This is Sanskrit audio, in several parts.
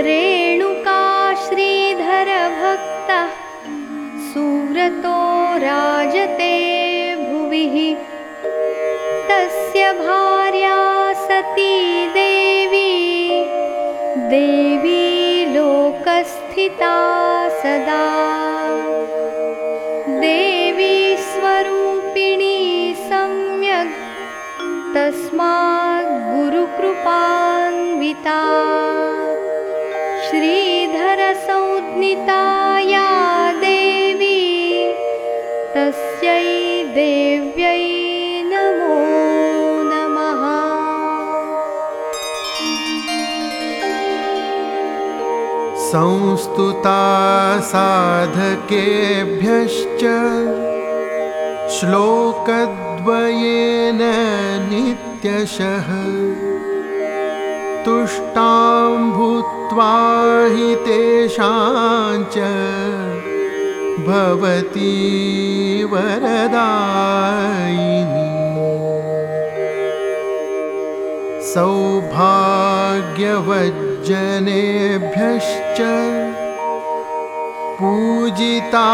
रेणुका श्रीधरभक्तः सुव्रतो राजते भुविः। तस्य भार्या सती देवी देवी लोकस्थिता सदा। देवी स्वरूपिणी सम्यग् तस्मात् गुरुकृपान्विता। श्रीधरसंज्ञिताया देवी तस्यै देव्यै नमो नमः। संस्तुता साधकेभ्यश्च श्लोकद्वयेन नित्यशः तुष्टां भूत्वा हि तेषाञ्च भवती वरदायिनी। सौभाग्यवज्जनेभ्यश्च पूजिता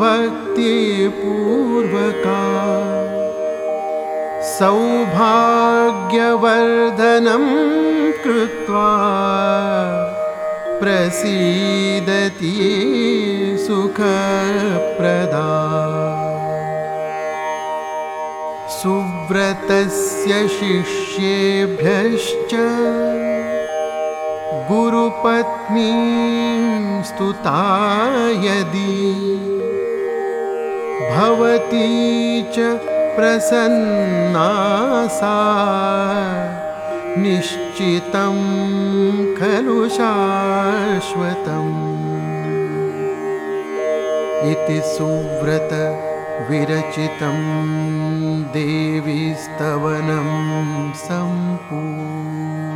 भक्तिपूर्वका। सौभाग्यवर्धनं कृत्वा प्रसीदति सुखप्रदा। सुव्रतस्य शिष्येभ्यश्च गुरुपत्नीं स्तुता यदि भवती च प्रसन्ना सा निश्चितं खलु शाश्वतम्। इति सुव्रत विरचितं देवी स्तवनं सम्पूर्णम्